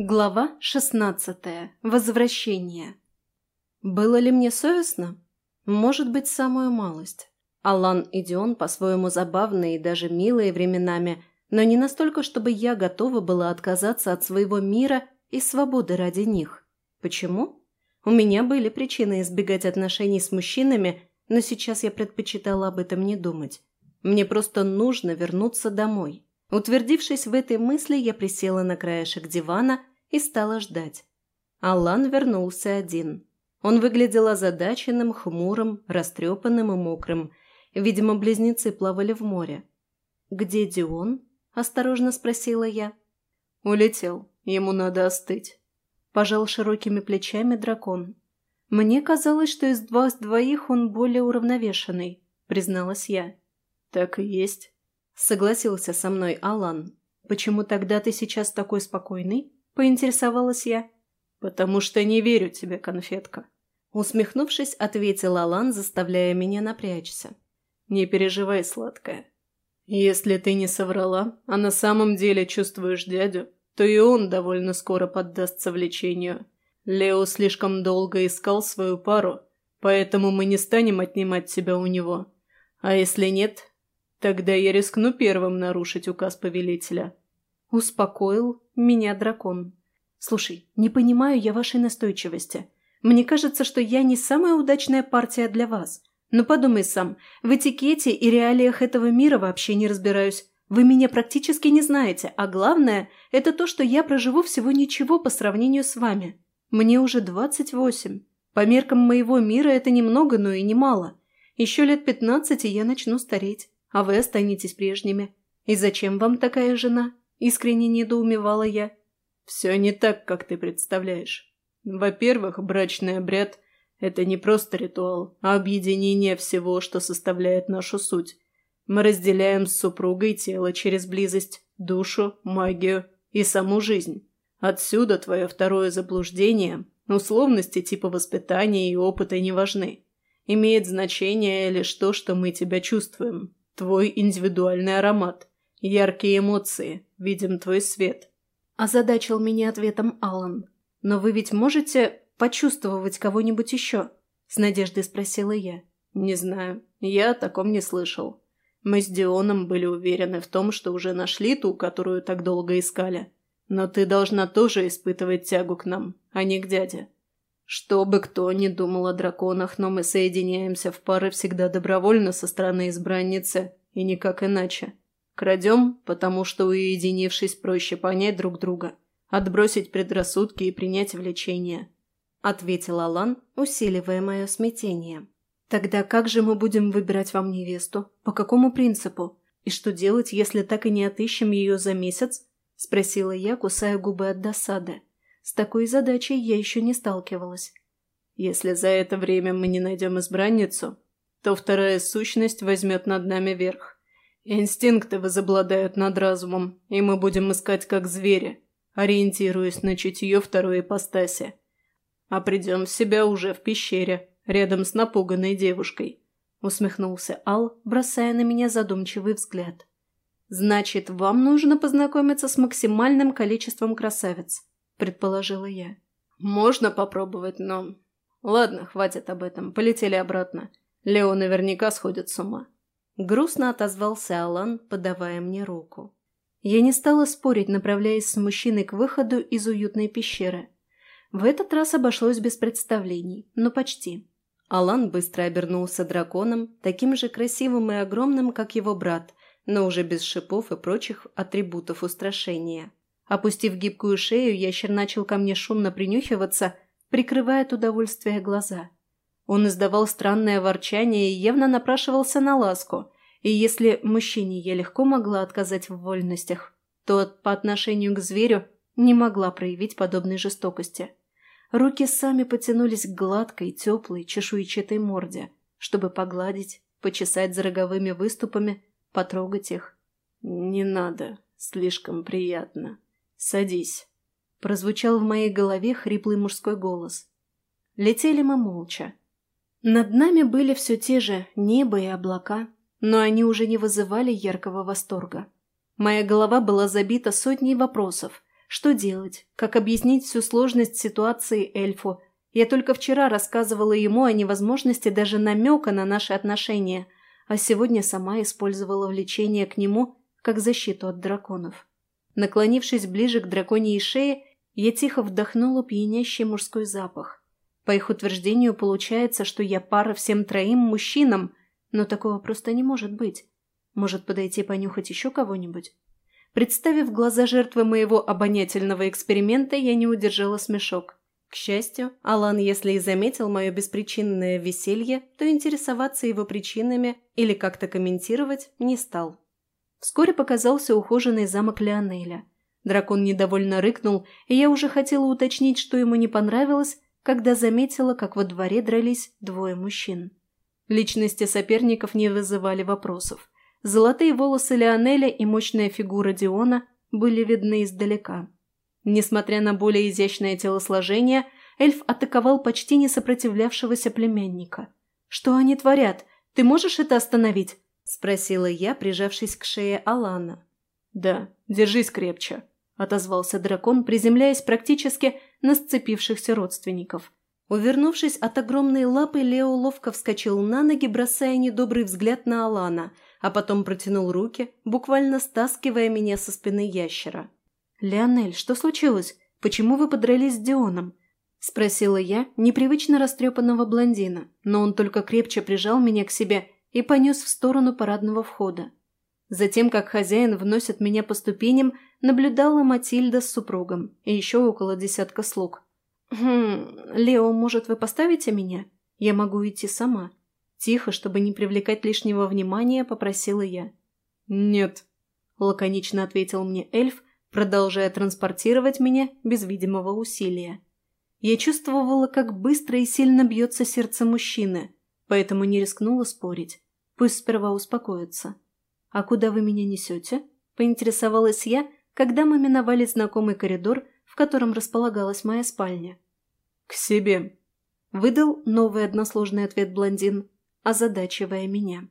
Глава шестнадцатая. Возвращение. Было ли мне совестно? Может быть, самую малость. Алан и Дион по-своему забавные и даже милые временами, но не настолько, чтобы я готова была отказаться от своего мира и свободы ради них. Почему? У меня были причины избегать отношений с мужчинами, но сейчас я предпочитала об этом не думать. Мне просто нужно вернуться домой. Утвердившись в этой мысли, я присела на краешек дивана и стала ждать. Алан вернулся один. Он выглядел озадаченным, хмурым, растрепанным и мокрым. Видимо, близнецы плавали в море. «Где Дион?» – осторожно спросила я. «Улетел. Ему надо остыть». Пожал широкими плечами дракон. «Мне казалось, что из вас двоих он более уравновешенный», – призналась я. «Так и есть», – согласился со мной Алан. «Почему тогда ты сейчас такой спокойный?» Поинтересовалась я. «Потому что не верю тебе, конфетка». Усмехнувшись, ответил Алан, заставляя меня напрячься. «Не переживай, сладкая. Если ты не соврала, а на самом деле чувствуешь дядю, то и он довольно скоро поддастся влечению. Лео слишком долго искал свою пару, поэтому мы не станем отнимать тебя у него. А если нет, тогда я рискну первым нарушить указ повелителя». Успокоил меня дракон. «Слушай, не понимаю я вашей настойчивости. Мне кажется, что я не самая удачная партия для вас. Но подумай сам, в этикете и реалиях этого мира вообще не разбираюсь. Вы меня практически не знаете, а главное – это то, что я проживу всего ничего по сравнению с вами. Мне уже двадцать восемь. По меркам моего мира это немного, но и немало. Еще лет пятнадцати я начну стареть, а вы останетесь прежними. И зачем вам такая жена?» Искренне недоумевала я. Все не так, как ты представляешь. Во-первых, брачный обряд – это не просто ритуал, а объединение всего, что составляет нашу суть. Мы разделяем с супругой тело через близость, душу, магию и саму жизнь. Отсюда твое второе заблуждение. Условности типа воспитания и опыта не важны. Имеет значение лишь то, что мы тебя чувствуем. Твой индивидуальный аромат, яркие эмоции, видим твой свет, Озадачил меня ответом Алан. «Но вы ведь можете почувствовать кого-нибудь еще?» С надеждой спросила я. «Не знаю. Я о таком не слышал. Мы с Дионом были уверены в том, что уже нашли ту, которую так долго искали. Но ты должна тоже испытывать тягу к нам, а не к дяде. Что бы кто ни думал о драконах, но мы соединяемся в пары всегда добровольно со стороны избранницы, и никак иначе. Крадем, потому что, уединившись, проще понять друг друга, отбросить предрассудки и принять влечение», — ответил Алан, усиливая мое смятение. «Тогда как же мы будем выбирать вам невесту? По какому принципу? И что делать, если так и не отыщем ее за месяц?» — спросила я, кусая губы от досады. С такой задачей я еще не сталкивалась. «Если за это время мы не найдем избранницу, то вторая сущность возьмет над нами верх. Инстинкты возобладают над разумом, и мы будем искать как звери, ориентируясь на чутье второй ипостаси. А придем в себя уже в пещере, рядом с напуганной девушкой», — усмехнулся Ал, бросая на меня задумчивый взгляд. «Значит, вам нужно познакомиться с максимальным количеством красавиц», — предположила я. «Можно попробовать, но...» «Ладно, хватит об этом, полетели обратно. Лео наверняка сходит с ума». Грустно отозвался Алан, подавая мне руку. Я не стала спорить, направляясь с мужчиной к выходу из уютной пещеры. В этот раз обошлось без представлений, но почти. Алан быстро обернулся драконом, таким же красивым и огромным, как его брат, но уже без шипов и прочих атрибутов устрашения. Опустив гибкую шею, ящер начал ко мне шумно принюхиваться, прикрывая от удовольствия глаза – он издавал странное ворчание и явно напрашивался на ласку, и если мужчине я легко могла отказать в вольностях, то по отношению к зверю не могла проявить подобной жестокости. Руки сами потянулись к гладкой, теплой, чешуйчатой морде, чтобы погладить, почесать за роговыми выступами, потрогать их. «Не надо, слишком приятно. Садись», — прозвучал в моей голове хриплый мужской голос. Летели мы молча. Над нами были все те же небо и облака, но они уже не вызывали яркого восторга. Моя голова была забита сотней вопросов, Что делать? Как объяснить всю сложность ситуации эльфу? Я только вчера рассказывала ему о невозможности даже намека на наши отношения, а сегодня сама использовала влечение к нему как защиту от драконов. Наклонившись ближе к драконьей шее, я тихо вдохнула пьянящий мужской запах. По их утверждению получается, что я пара всем троим мужчинам, но такого просто не может быть. Может подойти понюхать еще кого-нибудь? Представив глаза жертвы моего обонятельного эксперимента, я не удержала смешок. К счастью, Алан, если и заметил мое беспричинное веселье, то интересоваться его причинами или как-то комментировать не стал. Вскоре показался ухоженный замок Леонеля. Дракон недовольно рыкнул, и я уже хотела уточнить, что ему не понравилось, когда заметила, как во дворе дрались двое мужчин. Личности соперников не вызывали вопросов. Золотые волосы Леонеля и мощная фигура Диона были видны издалека. Несмотря на более изящное телосложение, эльф атаковал почти не сопротивлявшегося племянника. «Что они творят? Ты можешь это остановить?» – спросила я, прижавшись к шее Алана. «Да, держись крепче», – отозвался дракон, приземляясь практически на сцепившихся родственников. Увернувшись от огромной лапы, Лео ловко вскочил на ноги, бросая недобрый взгляд на Алана, а потом протянул руки, буквально стаскивая меня со спины ящера. «Леонель, что случилось? Почему вы подрались с Дионом?» – спросила я непривычно растрепанного блондина, но он только крепче прижал меня к себе и понес в сторону парадного входа. Затем, как хозяин вносит меня по ступеням, наблюдала Матильда с супругом и еще около десятка слуг. «Хм, Лео, может, вы поставите меня? Я могу идти сама». Тихо, чтобы не привлекать лишнего внимания, попросила я. «Нет», – лаконично ответил мне эльф, продолжая транспортировать меня без видимого усилия. Я чувствовала, как быстро и сильно бьется сердце мужчины, поэтому не рискнула спорить. Пусть сперва успокоится. «А куда вы меня несете?» – поинтересовалась я, когда мы миновали знакомый коридор, в котором располагалась моя спальня. «К себе», – выдал новый односложный ответ блондин, озадачивая меня.